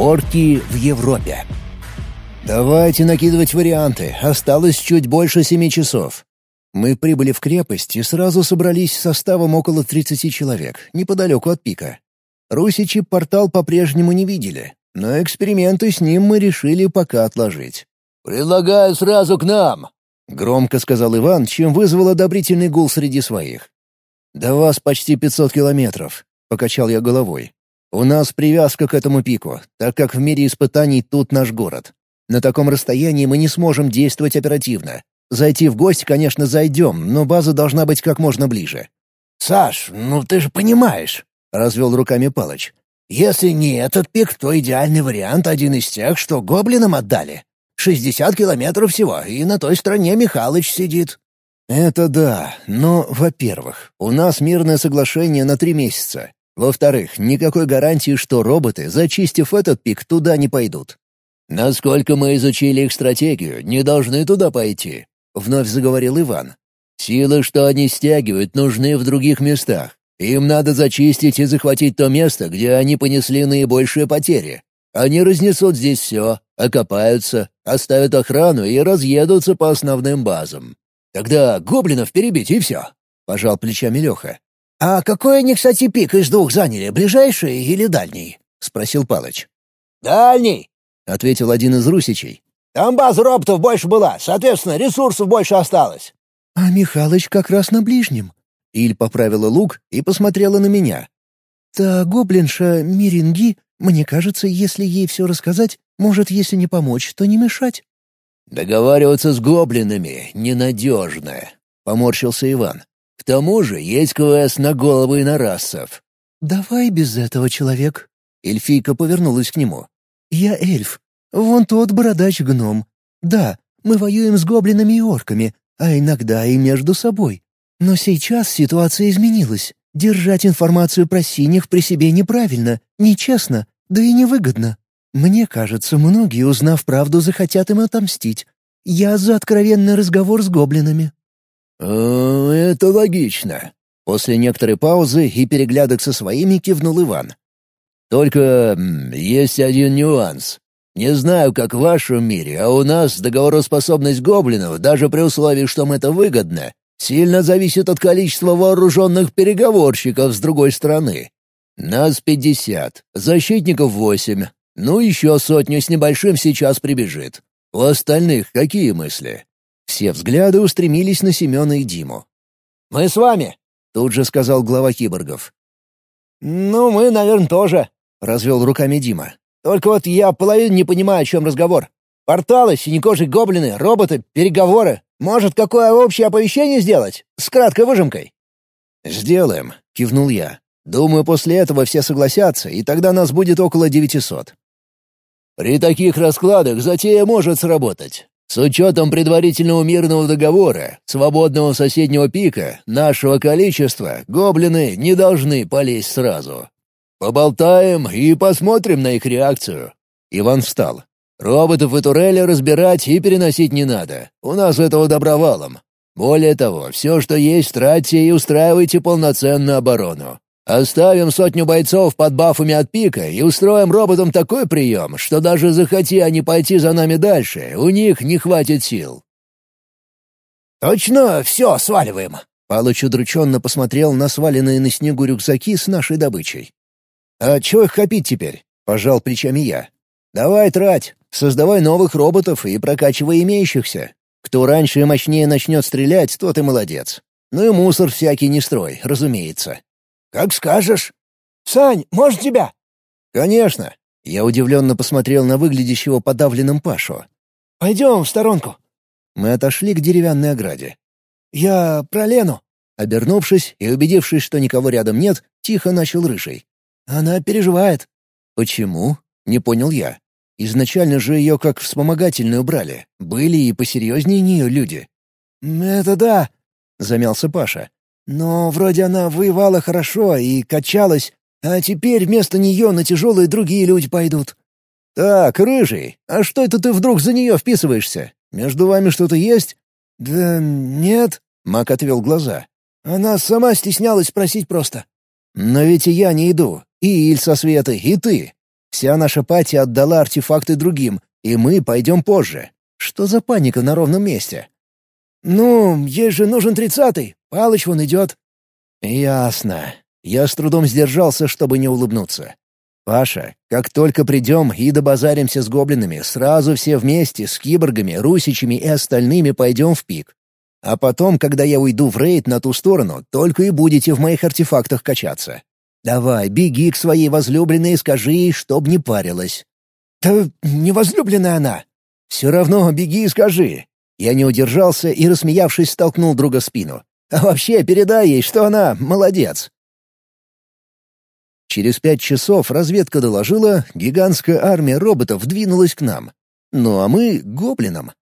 Орки в Европе. Давайте накидывать варианты. Осталось чуть больше семи часов. Мы прибыли в крепость и сразу собрались составом около 30 человек, неподалеку от пика. Русичи портал по-прежнему не видели, но эксперименты с ним мы решили пока отложить. «Предлагаю сразу к нам!» — громко сказал Иван, чем вызвал одобрительный гул среди своих. «До вас почти 500 километров», — покачал я головой. «У нас привязка к этому пику, так как в мире испытаний тут наш город. На таком расстоянии мы не сможем действовать оперативно, Зайти в гости, конечно, зайдем, но база должна быть как можно ближе». «Саш, ну ты же понимаешь», — развел руками Палыч. «Если не этот пик, то идеальный вариант один из тех, что гоблинам отдали. Шестьдесят километров всего, и на той стороне Михалыч сидит». «Это да, но, во-первых, у нас мирное соглашение на три месяца. Во-вторых, никакой гарантии, что роботы, зачистив этот пик, туда не пойдут. Насколько мы изучили их стратегию, не должны туда пойти. — вновь заговорил Иван. «Силы, что они стягивают, нужны в других местах. Им надо зачистить и захватить то место, где они понесли наибольшие потери. Они разнесут здесь все, окопаются, оставят охрану и разъедутся по основным базам. Тогда гоблинов перебить и все», — пожал плечами Леха. «А какой они, кстати, пик из двух заняли, ближайший или дальний?» — спросил Палыч. «Дальний», — ответил один из русичей. Там база роботов больше была, соответственно, ресурсов больше осталось». «А Михалыч как раз на ближнем». Иль поправила лук и посмотрела на меня. «Та гоблинша Миринги, мне кажется, если ей все рассказать, может, если не помочь, то не мешать». «Договариваться с гоблинами ненадежно», — поморщился Иван. «К тому же есть КВС на головы инорасцев». «Давай без этого, человек». Эльфийка повернулась к нему. «Я эльф, Вон тот бородач-гном. Да, мы воюем с гоблинами и орками, а иногда и между собой. Но сейчас ситуация изменилась. Держать информацию про синих при себе неправильно, нечестно, да и невыгодно. Мне кажется, многие, узнав правду, захотят им отомстить. Я за откровенный разговор с гоблинами». «Э, «Это логично». После некоторой паузы и переглядок со своими кивнул Иван. «Только есть один нюанс. Не знаю, как в вашем мире, а у нас договороспособность гоблинов, даже при условии, что им это выгодно, сильно зависит от количества вооруженных переговорщиков с другой стороны. Нас пятьдесят, защитников восемь, ну еще сотню с небольшим сейчас прибежит. У остальных какие мысли? Все взгляды устремились на Семена и Диму. «Мы с вами», — тут же сказал глава киборгов. «Ну, мы, наверное, тоже», — развел руками Дима. Только вот я половину не понимаю, о чем разговор. Порталы, синекожие гоблины, роботы, переговоры. Может, какое общее оповещение сделать? С краткой выжимкой?» «Сделаем», — кивнул я. «Думаю, после этого все согласятся, и тогда нас будет около девятисот». «При таких раскладах затея может сработать. С учетом предварительного мирного договора, свободного соседнего пика, нашего количества, гоблины не должны полезть сразу. «Поболтаем и посмотрим на их реакцию». Иван встал. «Роботов и турели разбирать и переносить не надо. У нас этого добровалом. Более того, все, что есть, тратьте и устраивайте полноценную оборону. Оставим сотню бойцов под бафами от пика и устроим роботам такой прием, что даже захоти они пойти за нами дальше, у них не хватит сил». «Точно все сваливаем?» Палыч удрученно посмотрел на сваленные на снегу рюкзаки с нашей добычей. «А чего их копить теперь?» — пожал плечами я. «Давай трать, создавай новых роботов и прокачивай имеющихся. Кто раньше и мощнее начнет стрелять, тот и молодец. Ну и мусор всякий не строй, разумеется». «Как скажешь. Сань, может тебя?» «Конечно». Я удивленно посмотрел на выглядящего подавленным Пашу. «Пойдем в сторонку». Мы отошли к деревянной ограде. «Я про Лену». Обернувшись и убедившись, что никого рядом нет, тихо начал рыжий. Она переживает». «Почему?» — не понял я. Изначально же ее как вспомогательную брали. Были и посерьезнее нее люди. «Это да», — замялся Паша. «Но вроде она воевала хорошо и качалась, а теперь вместо нее на тяжелые другие люди пойдут». «Так, рыжий, а что это ты вдруг за нее вписываешься? Между вами что-то есть?» «Да нет», — Мак отвел глаза. «Она сама стеснялась спросить просто». «Но ведь и я не иду. И Иль со Светой, и ты. Вся наша пати отдала артефакты другим, и мы пойдем позже. Что за паника на ровном месте?» «Ну, ей же нужен тридцатый. Палыч вон идет». «Ясно». Я с трудом сдержался, чтобы не улыбнуться. «Паша, как только придем и добазаримся с гоблинами, сразу все вместе с киборгами, русичами и остальными пойдем в пик. А потом, когда я уйду в рейд на ту сторону, только и будете в моих артефактах качаться. Давай, беги к своей возлюбленной и скажи ей, чтоб не парилась». «Да не возлюбленная она». «Все равно беги и скажи». Я не удержался и, рассмеявшись, столкнул друга в спину. «А вообще, передай ей, что она молодец». Через пять часов разведка доложила, гигантская армия роботов двинулась к нам. Ну а мы — гоблинам.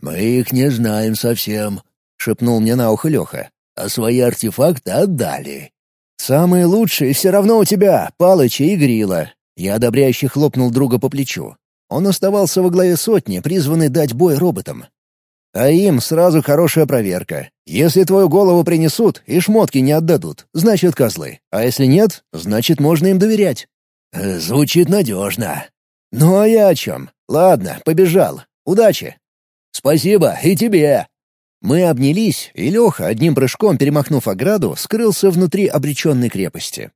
«Мы их не знаем совсем», — шепнул мне на ухо Леха. «А свои артефакты отдали». «Самые лучшие все равно у тебя, Палыча и Грила». Я одобряюще хлопнул друга по плечу. Он оставался во главе сотни, призванный дать бой роботам. А им сразу хорошая проверка. Если твою голову принесут и шмотки не отдадут, значит козлы. А если нет, значит можно им доверять. Э, звучит надежно. Ну а я о чем? Ладно, побежал. Удачи. Спасибо, и тебе. Мы обнялись, и Леха, одним прыжком перемахнув ограду, скрылся внутри обреченной крепости.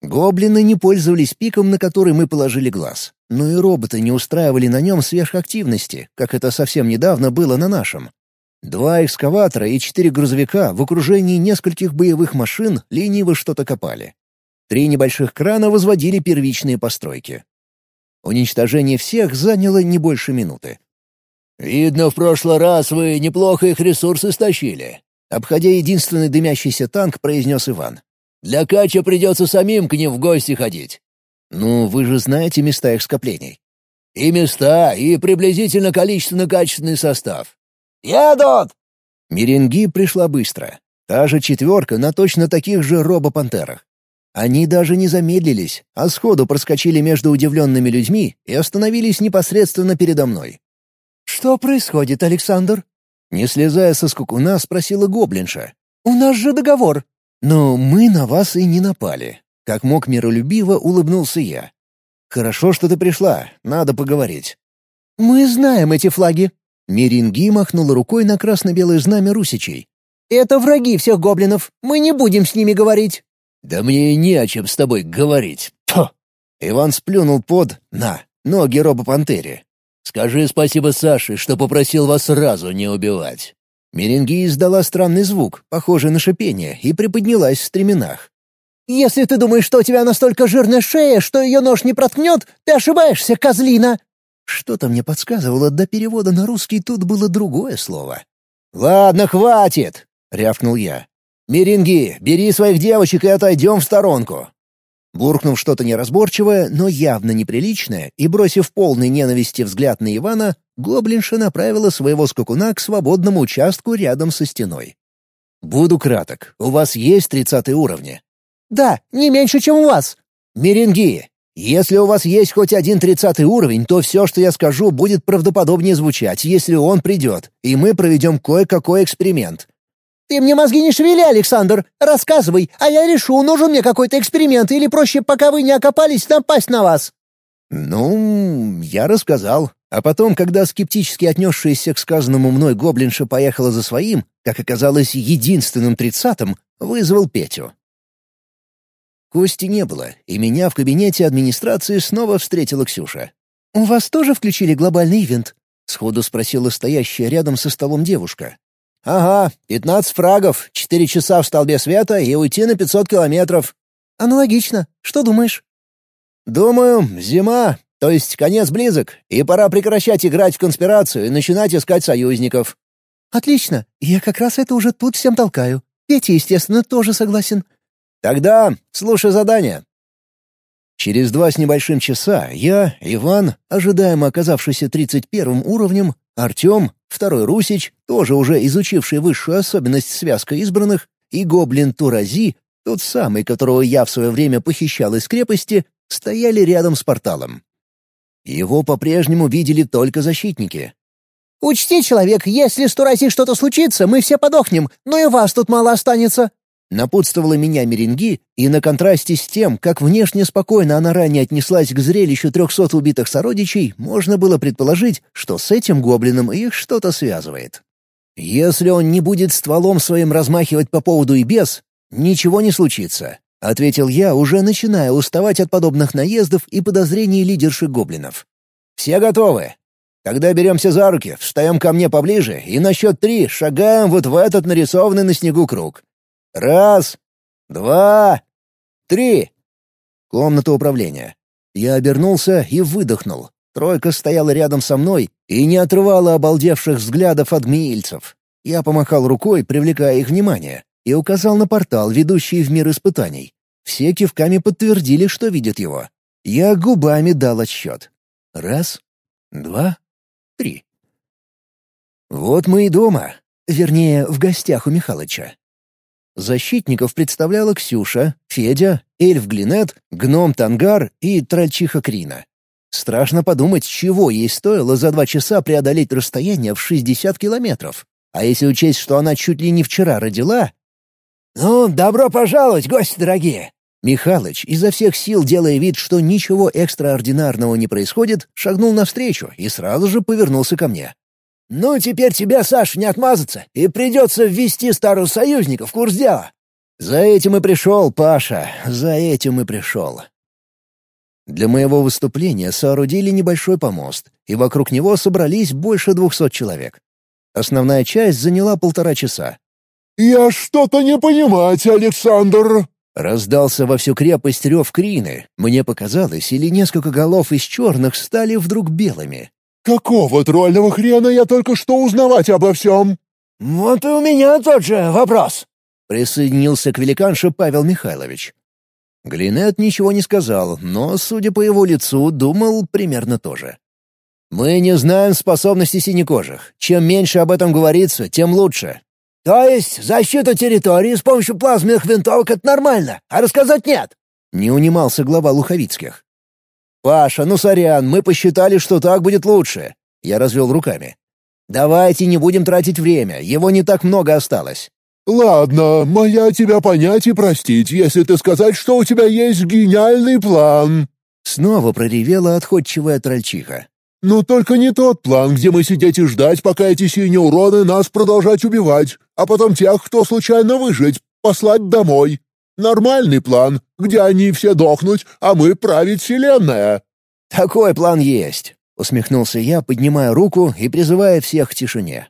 Гоблины не пользовались пиком, на который мы положили глаз. Но и роботы не устраивали на нем сверхактивности, как это совсем недавно было на нашем. Два экскаватора и четыре грузовика в окружении нескольких боевых машин лениво что-то копали. Три небольших крана возводили первичные постройки. Уничтожение всех заняло не больше минуты. «Видно, в прошлый раз вы неплохо их ресурсы стащили», — обходя единственный дымящийся танк, произнес Иван. Для Кача придется самим к ним в гости ходить». «Ну, вы же знаете места их скоплений». «И места, и приблизительно количественно-качественный состав». «Едут!» Меренги пришла быстро. Та же четверка на точно таких же робопантерах. Они даже не замедлились, а сходу проскочили между удивленными людьми и остановились непосредственно передо мной. «Что происходит, Александр?» Не слезая со скукуна, спросила гоблинша. «У нас же договор. «Но мы на вас и не напали», — как мог миролюбиво улыбнулся я. «Хорошо, что ты пришла, надо поговорить». «Мы знаем эти флаги». Меринги махнула рукой на красно-белое знамя русичей. «Это враги всех гоблинов, мы не будем с ними говорить». «Да мне и не о чем с тобой говорить». Тьфу! Иван сплюнул под «на» ноги робопантере. «Скажи спасибо Саше, что попросил вас сразу не убивать». Меренги издала странный звук, похожий на шипение, и приподнялась в стременах. «Если ты думаешь, что у тебя настолько жирная шея, что ее нож не проткнет, ты ошибаешься, козлина!» Что-то мне подсказывало, до перевода на русский тут было другое слово. «Ладно, хватит!» — рявкнул я. «Меренги, бери своих девочек и отойдем в сторонку. Буркнув что-то неразборчивое, но явно неприличное, и бросив полный ненависти взгляд на Ивана, гоблинша направила своего скакуна к свободному участку рядом со стеной. «Буду краток. У вас есть тридцатый уровни?» «Да, не меньше, чем у вас». «Меренги, если у вас есть хоть один тридцатый уровень, то все, что я скажу, будет правдоподобнее звучать, если он придет, и мы проведем кое-какой эксперимент. «Ты мне мозги не шевели, Александр! Рассказывай, а я решу, нужен мне какой-то эксперимент, или проще, пока вы не окопались, напасть на вас!» «Ну, я рассказал. А потом, когда скептически отнесшаяся к сказанному мной гоблинша поехала за своим, как оказалось, единственным тридцатым, вызвал Петю. Кости не было, и меня в кабинете администрации снова встретила Ксюша. «У вас тоже включили глобальный ивент?» — сходу спросила стоящая рядом со столом девушка. «Ага, пятнадцать фрагов, четыре часа в столбе света и уйти на пятьсот километров». «Аналогично. Что думаешь?» «Думаю, зима, то есть конец близок, и пора прекращать играть в конспирацию и начинать искать союзников». «Отлично. Я как раз это уже тут всем толкаю. Петя, естественно, тоже согласен». «Тогда слушай задание». Через два с небольшим часа я, Иван, ожидаемо оказавшийся тридцать первым уровнем, Артем, второй Русич, тоже уже изучивший высшую особенность связка избранных, и гоблин Турази, тот самый, которого я в свое время похищал из крепости, стояли рядом с порталом. Его по-прежнему видели только защитники. «Учти, человек, если с Турази что-то случится, мы все подохнем, но и вас тут мало останется». Напутствовала меня Меренги, и на контрасте с тем, как внешне спокойно она ранее отнеслась к зрелищу трехсот убитых сородичей, можно было предположить, что с этим гоблином их что-то связывает. «Если он не будет стволом своим размахивать по поводу и без, ничего не случится», — ответил я, уже начиная уставать от подобных наездов и подозрений лидерши гоблинов. «Все готовы? Когда беремся за руки, встаем ко мне поближе и на счет три шагаем вот в этот нарисованный на снегу круг. Раз, два, три. Комната управления. Я обернулся и выдохнул. Тройка стояла рядом со мной и не отрывала обалдевших взглядов от гмеильцев. Я помахал рукой, привлекая их внимание, и указал на портал, ведущий в мир испытаний. Все кивками подтвердили, что видят его. Я губами дал отсчет. Раз, два, три. Вот мы и дома. Вернее, в гостях у Михалыча. Защитников представляла Ксюша, Федя, эльф Глинет, гном Тангар и трольчиха Крина. Страшно подумать, чего ей стоило за два часа преодолеть расстояние в 60 километров. А если учесть, что она чуть ли не вчера родила... «Ну, добро пожаловать, гости дорогие!» Михалыч, изо всех сил делая вид, что ничего экстраординарного не происходит, шагнул навстречу и сразу же повернулся ко мне. «Ну, теперь тебя, Саша, не отмазаться, и придется ввести старого союзника в курс дела». «За этим и пришел, Паша, за этим и пришел». Для моего выступления соорудили небольшой помост, и вокруг него собрались больше двухсот человек. Основная часть заняла полтора часа. «Я что-то не понимать, Александр!» Раздался во всю крепость рев Крины. Мне показалось, или несколько голов из черных стали вдруг белыми. «Какого тролльного хрена я только что узнавать обо всем?» «Вот и у меня тот же вопрос», — присоединился к великанше Павел Михайлович. Глинет ничего не сказал, но, судя по его лицу, думал примерно то же. «Мы не знаем способностей синекожих. Чем меньше об этом говорится, тем лучше». «То есть защита территории с помощью плазменных винтовок — это нормально, а рассказать нет?» — не унимался глава Луховицких. «Паша, ну сорян, мы посчитали, что так будет лучше». Я развел руками. «Давайте не будем тратить время, его не так много осталось». «Ладно, моя тебя понять и простить, если ты сказать, что у тебя есть гениальный план». Снова проревела отходчивая трольчиха. «Ну только не тот план, где мы сидеть и ждать, пока эти синие уроды нас продолжать убивать, а потом тех, кто случайно выжить, послать домой. Нормальный план, где они все дохнуть, а мы править вселенная». «Такой план есть», — усмехнулся я, поднимая руку и призывая всех к тишине.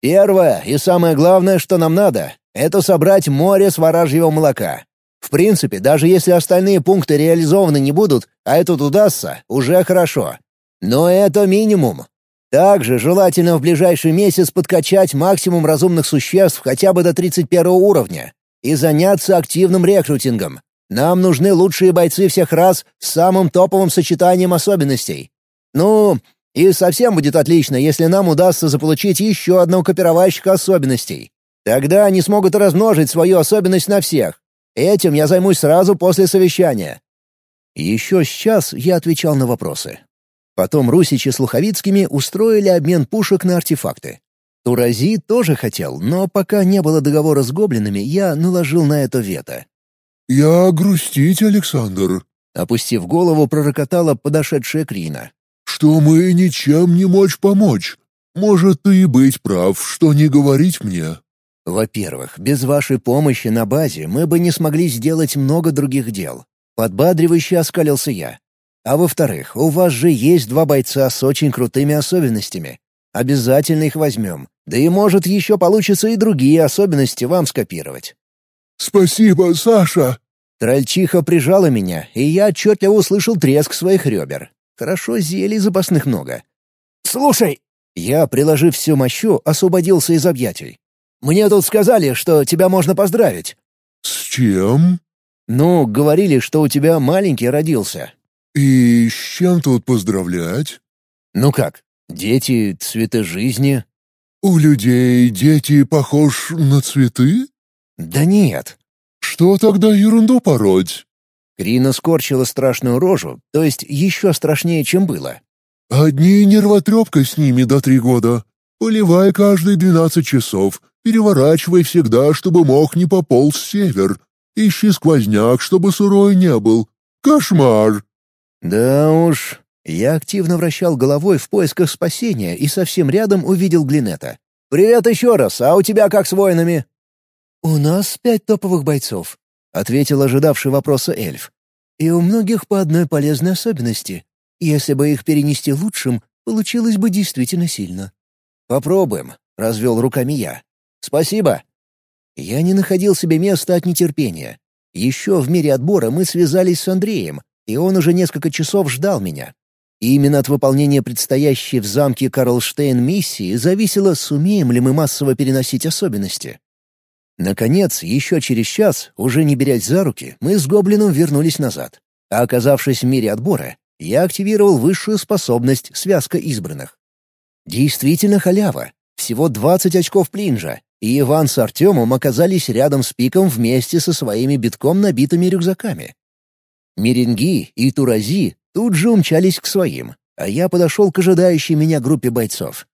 «Первое и самое главное, что нам надо, это собрать море сваражьего молока. В принципе, даже если остальные пункты реализованы не будут, а этот удастся, уже хорошо. Но это минимум. Также желательно в ближайший месяц подкачать максимум разумных существ хотя бы до 31 уровня и заняться активным рекрутингом. Нам нужны лучшие бойцы всех рас с самым топовым сочетанием особенностей. Ну, и совсем будет отлично, если нам удастся заполучить еще одного копировальщика особенностей. Тогда они смогут размножить свою особенность на всех. Этим я займусь сразу после совещания. Еще сейчас я отвечал на вопросы. Потом Русичи с Луховицкими устроили обмен пушек на артефакты. Турази тоже хотел, но пока не было договора с гоблинами, я наложил на это вето. «Я грустить, Александр», — опустив голову, пророкотала подошедшая Крина. «Что мы ничем не мочь помочь. Может, ты и быть прав, что не говорить мне». «Во-первых, без вашей помощи на базе мы бы не смогли сделать много других дел. Подбадривающе оскалился я. А во-вторых, у вас же есть два бойца с очень крутыми особенностями. Обязательно их возьмем. Да и может еще получится и другие особенности вам скопировать». «Спасибо, Саша!» Трольчиха прижала меня, и я отчетливо услышал треск своих ребер. Хорошо, зелий запасных много. «Слушай!» Я, приложив всю мощу, освободился из объятий. «Мне тут сказали, что тебя можно поздравить». «С чем?» «Ну, говорили, что у тебя маленький родился». «И с чем тут поздравлять?» «Ну как, Дети — цветы жизни. У людей дети похож на цветы? Да нет. Что тогда ерунду пороть? Крина скорчила страшную рожу, то есть еще страшнее, чем было. Одни нервотрепка с ними до три года. Поливай каждые двенадцать часов. Переворачивай всегда, чтобы мох не пополз север. Ищи сквозняк, чтобы сырой не был. Кошмар!» «Да уж...» Я активно вращал головой в поисках спасения и совсем рядом увидел Глинета. «Привет еще раз, а у тебя как с воинами?» «У нас пять топовых бойцов», — ответил ожидавший вопроса эльф. «И у многих по одной полезной особенности. Если бы их перенести лучшим, получилось бы действительно сильно». «Попробуем», — развел руками я. «Спасибо». Я не находил себе места от нетерпения. Еще в мире отбора мы связались с Андреем, и он уже несколько часов ждал меня. И именно от выполнения предстоящей в замке Карлштейн миссии зависело, сумеем ли мы массово переносить особенности. Наконец, еще через час, уже не берясь за руки, мы с Гоблином вернулись назад. А оказавшись в мире отбора, я активировал высшую способность «Связка избранных». Действительно халява. Всего 20 очков плинжа, и Иван с Артемом оказались рядом с пиком вместе со своими битком набитыми рюкзаками. Меренги и Турази тут же умчались к своим, а я подошел к ожидающей меня группе бойцов.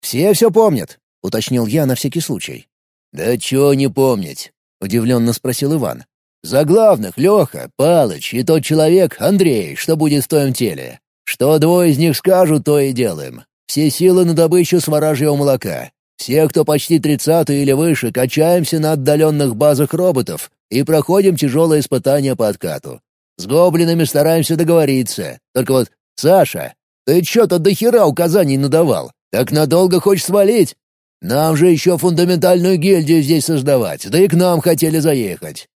«Все все помнят», — уточнил я на всякий случай. «Да чего не помнить?» — удивленно спросил Иван. «За главных Леха, Палыч и тот человек, Андрей, что будет в твоем теле. Что двое из них скажут, то и делаем. Все силы на добычу своражьего молока. Все, кто почти тридцатый или выше, качаемся на отдаленных базах роботов и проходим тяжелые испытания по откату. С гоблинами стараемся договориться. Только вот, Саша, ты что-то до хера указаний надавал. Так надолго хочешь свалить? Нам же еще фундаментальную гильдию здесь создавать, да и к нам хотели заехать».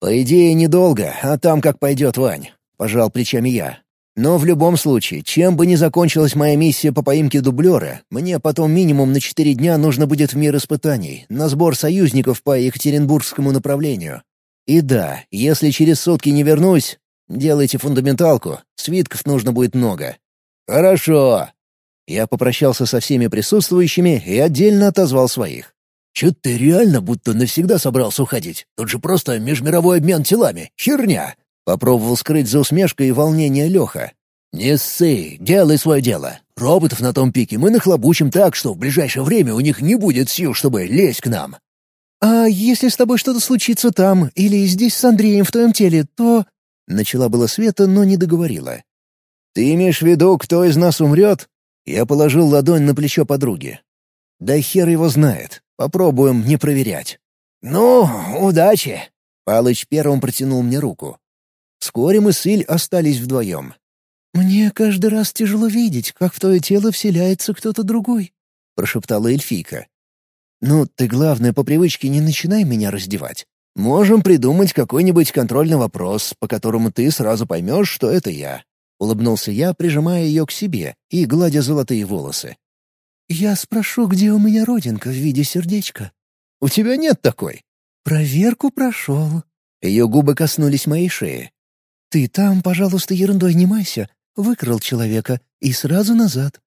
«По идее, недолго, а там как пойдет, Вань», — пожал плечами я. «Но в любом случае, чем бы ни закончилась моя миссия по поимке дублера, мне потом минимум на четыре дня нужно будет в мир испытаний, на сбор союзников по Екатеринбургскому направлению. И да, если через сутки не вернусь, делайте фундаменталку, свитков нужно будет много. Хорошо. Я попрощался со всеми присутствующими и отдельно отозвал своих. Чё ты реально будто навсегда собрался уходить? Тут же просто межмировой обмен телами. Херня. Попробовал скрыть за усмешкой волнение Леха. «Не ссы, делай свое дело. Роботов на том пике мы нахлобучим так, что в ближайшее время у них не будет сил, чтобы лезть к нам. «А если с тобой что-то случится там или здесь с Андреем в твоем теле, то...» Начала было Света, но не договорила. «Ты имеешь в виду, кто из нас умрет?» Я положил ладонь на плечо подруги. «Да хер его знает. Попробуем не проверять». «Ну, удачи!» Палыч первым протянул мне руку. Вскоре мы с Иль остались вдвоем. «Мне каждый раз тяжело видеть, как в твое тело вселяется кто-то другой», — прошептала эльфийка. «Ну, ты, главное, по привычке не начинай меня раздевать. Можем придумать какой-нибудь контрольный вопрос, по которому ты сразу поймешь, что это я». Улыбнулся я, прижимая ее к себе и гладя золотые волосы. «Я спрошу, где у меня родинка в виде сердечка?» «У тебя нет такой?» «Проверку прошел». Ее губы коснулись моей шеи. «Ты там, пожалуйста, ерундой не майся. Выкрал человека и сразу назад».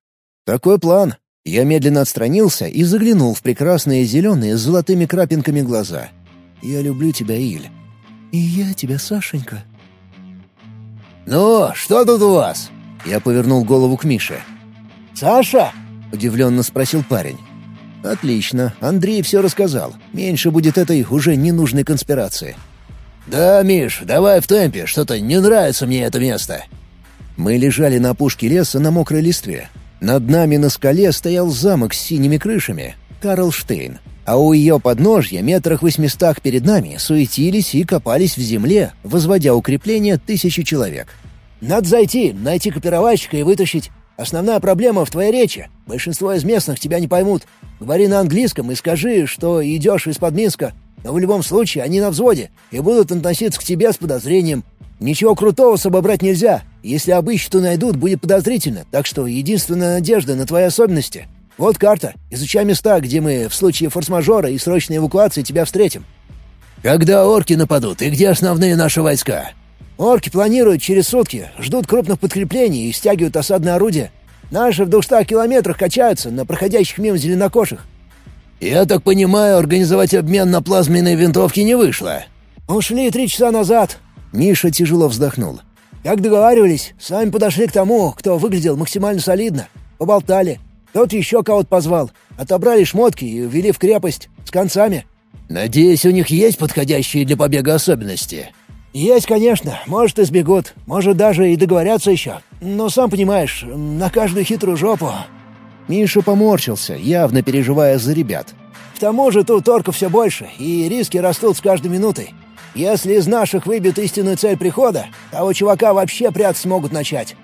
«Такой план. Я медленно отстранился и заглянул в прекрасные зеленые с золотыми крапинками глаза. «Я люблю тебя, Иль». «И я тебя, Сашенька». «Ну, что тут у вас?» Я повернул голову к Мише. «Саша?» — удивленно спросил парень. «Отлично, Андрей все рассказал. Меньше будет этой уже ненужной конспирации». «Да, Миш, давай в темпе, что-то не нравится мне это место». Мы лежали на опушке леса на мокрой листве. Над нами на скале стоял замок с синими крышами — Карлштейн, а у ее подножья, метрах восьмистах перед нами, суетились и копались в земле, возводя укрепления тысячи человек. «Надо зайти, найти копировальщика и вытащить. Основная проблема в твоей речи. Большинство из местных тебя не поймут. Говори на английском и скажи, что идешь из-под Минска. Но в любом случае они на взводе и будут относиться к тебе с подозрением. Ничего крутого с собой брать нельзя. Если обыщут и найдут, будет подозрительно. Так что единственная надежда на твои особенности. Вот карта. Изучай места, где мы в случае форс-мажора и срочной эвакуации тебя встретим. Когда орки нападут и где основные наши войска? Орки планируют через сутки, ждут крупных подкреплений и стягивают осадные орудия. Наши в двухстах километрах качаются на проходящих мимо зеленокошах. Я так понимаю, организовать обмен на плазменные винтовки не вышло. Ушли три часа назад. Миша тяжело вздохнул. «Как договаривались, сами подошли к тому, кто выглядел максимально солидно. Поболтали. Тот еще кого-то позвал. Отобрали шмотки и ввели в крепость. С концами». «Надеюсь, у них есть подходящие для побега особенности?» «Есть, конечно. Может, и сбегут. Может, даже и договорятся еще. Но, сам понимаешь, на каждую хитрую жопу...» Миша поморщился, явно переживая за ребят. «К тому же тут орков все больше, и риски растут с каждой минутой. Если из наших выбьют истинную цель прихода, того чувака вообще прятать смогут начать».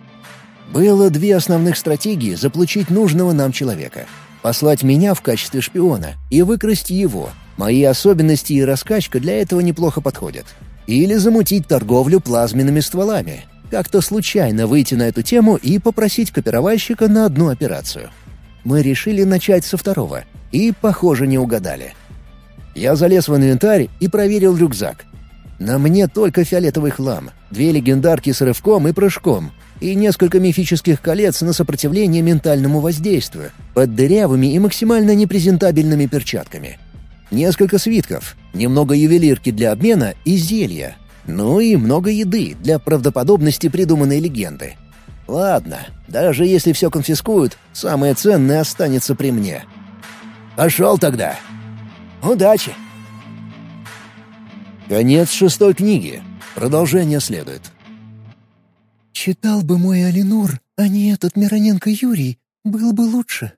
Было две основных стратегии заполучить нужного нам человека. Послать меня в качестве шпиона и выкрасть его. Мои особенности и раскачка для этого неплохо подходят. Или замутить торговлю плазменными стволами. Как-то случайно выйти на эту тему и попросить копировальщика на одну операцию. Мы решили начать со второго. И, похоже, не угадали. Я залез в инвентарь и проверил рюкзак. На мне только фиолетовый хлам, две легендарки с рывком и прыжком, и несколько мифических колец на сопротивление ментальному воздействию, под дырявыми и максимально непрезентабельными перчатками. Несколько свитков, немного ювелирки для обмена и зелья. Ну и много еды для правдоподобности придуманной легенды. Ладно, даже если все конфискуют, самое ценное останется при мне. Пошел тогда. Удачи! Конец шестой книги. Продолжение следует. «Читал бы мой Алинур, а не этот Мироненко Юрий, был бы лучше»,